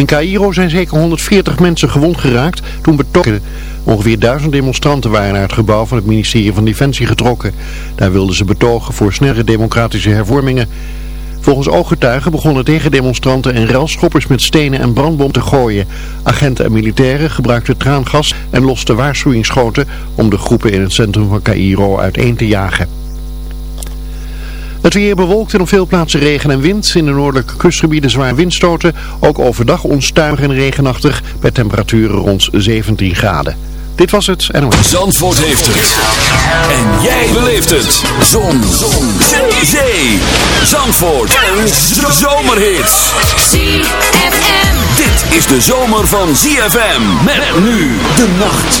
In Cairo zijn zeker 140 mensen gewond geraakt toen betogen. Ongeveer duizend demonstranten waren naar het gebouw van het ministerie van Defensie getrokken. Daar wilden ze betogen voor snelle democratische hervormingen. Volgens ooggetuigen begonnen tegendemonstranten en relschoppers met stenen en brandbom te gooien. Agenten en militairen gebruikten traangas en losten waarschuwingsschoten om de groepen in het centrum van Cairo uiteen te jagen. Het weer bewolkt en op veel plaatsen regen en wind. In de noordelijke kustgebieden zwaar windstoten. Ook overdag onstuimig en regenachtig bij temperaturen rond 17 graden. Dit was het NOS. Zandvoort heeft het. En jij beleeft het. Zon. Zon. Zee. Zee. Zandvoort. En zomerhits. ZFM. Dit is de zomer van ZFM. Met nu de nacht.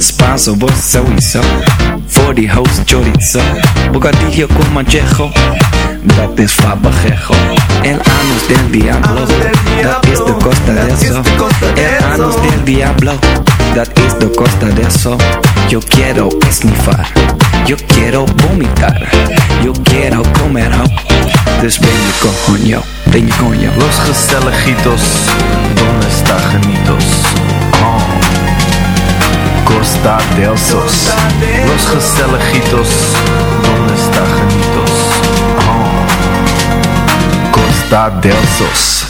Spanso, vos sowieso. Voor die host chorizo. Bocadillo con manchejo. Dat is fabajejo. El anus del diablo. Dat is de costa de eso. El anus del diablo. Dat is de costa de eso. Yo quiero esnifar. Yo quiero vomitar. Yo quiero comer ho. Dus ben je coño. Ben je coño. Los gezelligitos, donde está genitos? Oh. Costa del Sos. Los gezelligitos, donde está? Oh. Costa del Sos.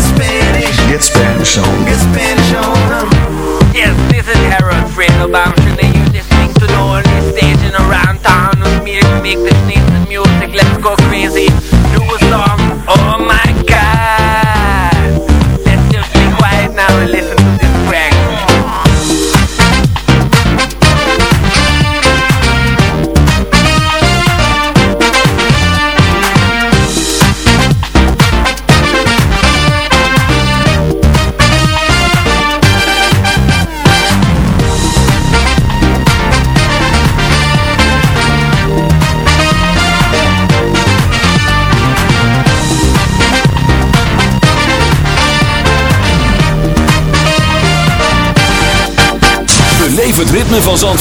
Get Spanish. Get Spanish on. Get Spanish on. Yes, this is Harold Fredo. I'm sure that you listening to the only station around town with me to make this nice music. Let's go crazy. Do a song. Oh my God. Let's just be quiet now and listen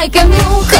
like a new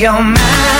your mind.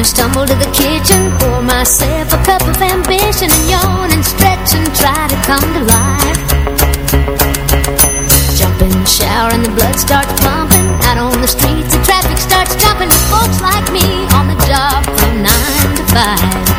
I stumble to the kitchen Pour myself. A cup of ambition And yawn and stretch and try to come to life. Jump in the shower and the blood starts pumping. Out on the streets the traffic starts dropping. With folks like me on the job from 9 to 5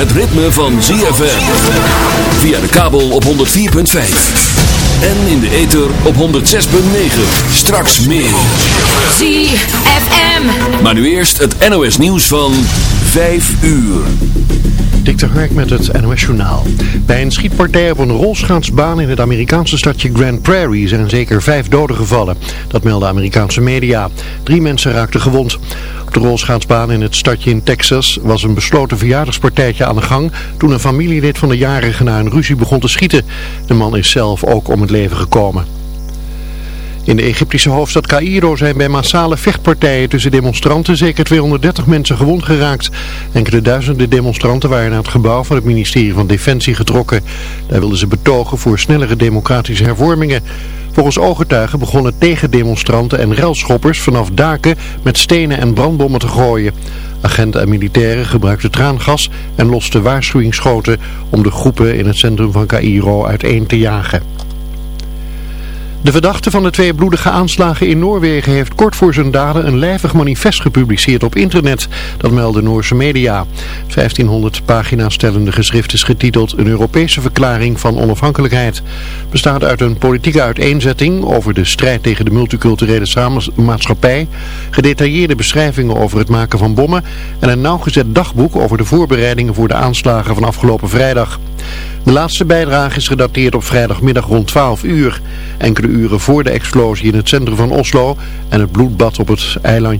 het ritme van ZFM. Via de kabel op 104.5. En in de ether op 106.9. Straks meer. ZFM. Maar nu eerst het NOS nieuws van 5 uur. Dik de Hark met het NOS Journaal. Bij een schietpartij op een rolschaatsbaan in het Amerikaanse stadje Grand Prairie zijn zeker vijf doden gevallen. Dat melden Amerikaanse media. Drie mensen raakten gewond. Op de rolschaatsbaan in het stadje in Texas was een besloten verjaardagspartijtje aan de gang toen een familielid van de jarige na een ruzie begon te schieten. De man is zelf ook om het leven gekomen. In de Egyptische hoofdstad Cairo zijn bij massale vechtpartijen tussen demonstranten zeker 230 mensen gewond geraakt. Enkele duizenden demonstranten waren naar het gebouw van het ministerie van Defensie getrokken. Daar wilden ze betogen voor snellere democratische hervormingen. Volgens ooggetuigen begonnen tegendemonstranten en relschoppers vanaf daken met stenen en brandbommen te gooien. Agenten en militairen gebruikten traangas en losten waarschuwingsschoten om de groepen in het centrum van Cairo uiteen te jagen. De verdachte van de twee bloedige aanslagen in Noorwegen heeft kort voor zijn daden een lijvig manifest gepubliceerd op internet. Dat melden Noorse media. Het 1500 pagina's stellende geschrift is getiteld Een Europese verklaring van onafhankelijkheid. Bestaat uit een politieke uiteenzetting over de strijd tegen de multiculturele maatschappij, gedetailleerde beschrijvingen over het maken van bommen en een nauwgezet dagboek over de voorbereidingen voor de aanslagen van afgelopen vrijdag. De laatste bijdrage is gedateerd op vrijdagmiddag rond 12 uur. Enkele uren voor de explosie in het centrum van Oslo en het bloedbad op het eilandje.